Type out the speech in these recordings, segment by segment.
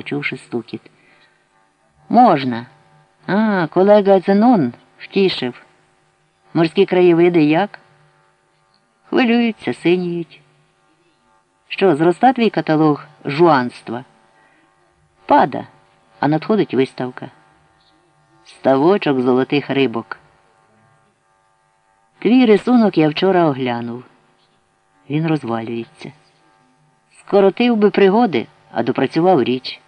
почувши стукіт. Можна. А, колега Зенон втішив. Морські краєвиди як? Хвилюються, синіють. Що, зроста твій каталог жуанства? Пада, а надходить виставка. Ставочок золотих рибок. Твій рисунок я вчора оглянув. Він розвалюється. Скоротив би пригоди, а допрацював річ.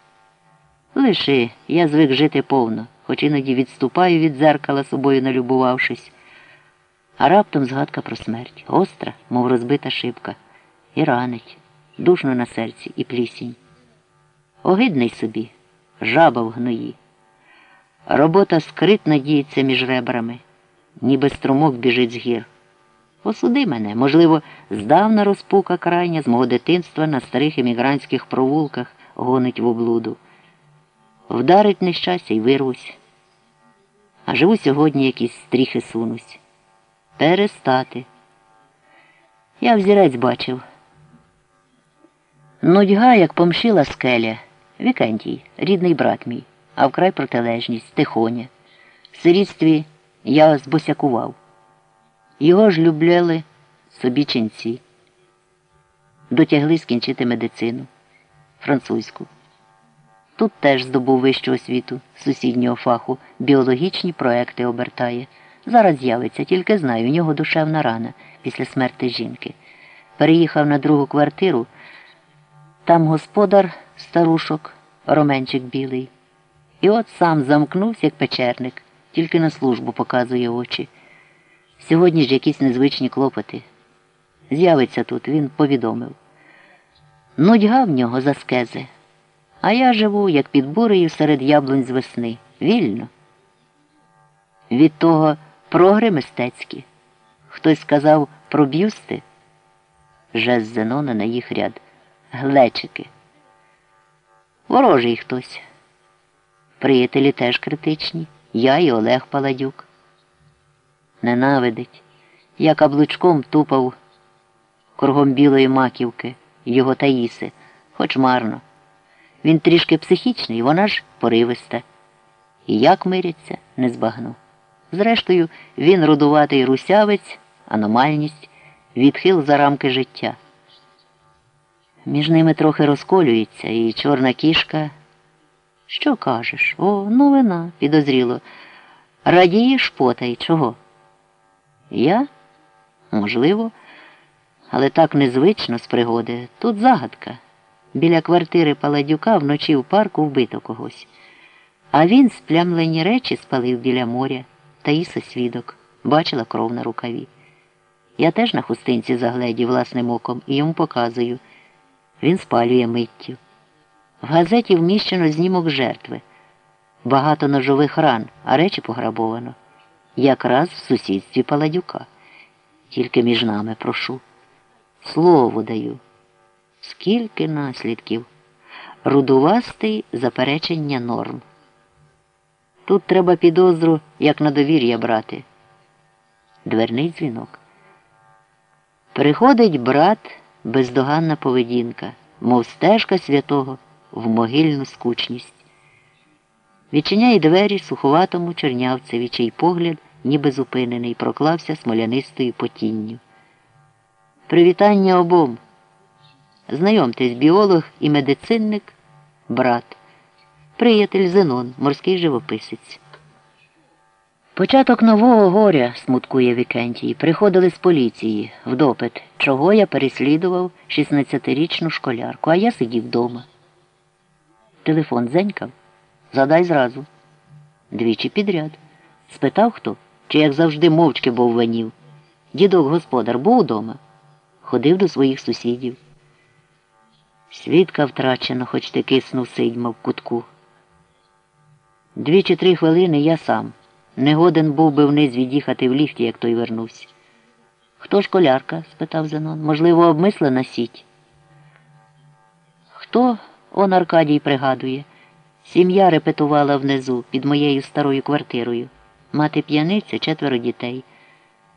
Лиши, я звик жити повно, хоч іноді відступаю від дзеркала собою налюбувавшись. А раптом згадка про смерть. Остра, мов розбита шибка, і ранить, душно на серці і плісінь. Огидний собі, жаба в гної. Робота скритно діється між ребрами, ніби струмок біжить з гір. Осуди мене, можливо, здавна розпука крайня з мого дитинства на старих емігрантських провулках гонить в облуду. Вдарить нещастя й вирвусь. А живу сьогодні якісь стріхи сунусь. Перестати. Я взірець бачив. Нудьга, як помшила скеля, Вікентій, рідний брат мій, а вкрай протилежність, тихоня. В сирітстві я збосякував. Його ж любляли собі ченці. Дотягли скінчити медицину, французьку. Тут теж здобув вищу освіту сусіднього фаху, біологічні проекти обертає. Зараз з'явиться, тільки знаю, у нього душевна рана після смерти жінки. Переїхав на другу квартиру. Там господар старушок, роменчик білий. І от сам замкнувся, як печерник, тільки на службу показує очі. Сьогодні ж якісь незвичні клопоти. З'явиться тут, він повідомив. Нудьга в нього за скези. А я живу, як під бурею серед яблунь з весни. Вільно. Від того прогри мистецькі. Хтось сказав про бюсти. Жест Зенона на їх ряд. Глечики. Ворожий хтось. Приятелі теж критичні. Я і Олег Паладюк. Ненавидить. Я каблучком тупав кругом білої маківки, його таїси, хоч марно. Він трішки психічний, вона ж поривиста. І як миряться, не збагну. Зрештою, він рудуватий русявець, аномальність, відхил за рамки життя. Між ними трохи розколюється, і чорна кішка. Що кажеш? О, новина, підозріло. Радієш потай, чого? Я? Можливо, але так незвично з пригоди. Тут загадка. Біля квартири Паладюка вночі в парку вбито когось. А він сплямлені речі спалив біля моря, Таїса свідок, бачила кров на рукаві. Я теж на хустинці загледів власним оком і йому показую. Він спалює миттю. В газеті вміщено знімок жертви. Багато ножових ран, а речі пограбовано. Якраз в сусідстві Паладюка. Тільки між нами прошу. Слово даю. Скільки наслідків? Рудувастий заперечення норм. Тут треба підозру, як на довір'я брати. Дверний дзвінок. Приходить брат, бездоганна поведінка, мов стежка святого в могильну скучність. Відчиняє двері суховатому чернявцеві, чий погляд, ніби зупинений, проклався смолянистою потінню. Привітання обом. Знайомтесь, біолог і медицинник, брат, приятель Зенон, морський живописець. Початок нового горя, смуткує Вікентій, приходили з поліції в допит, чого я переслідував 16-річну школярку, а я сидів вдома. Телефон дзенькав. Задай зразу. Двічі підряд. Спитав хто, чи як завжди мовчки був ванів. Дідок господар був удома. Ходив до своїх сусідів. Свідка втрачено, хоч ти киснув сидьма в кутку. Дві чи три хвилини я сам. Не годен був би вниз від'їхати в ліфті, як той вернувся. Хто школярка? спитав Зенон. Можливо, обмислена сіть. Хто? Он Аркадій пригадує. Сім'я репетувала внизу під моєю старою квартирою. Мати п'яниця, четверо дітей.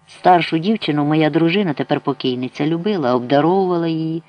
Старшу дівчину моя дружина, тепер покійниця, любила, обдаровувала її.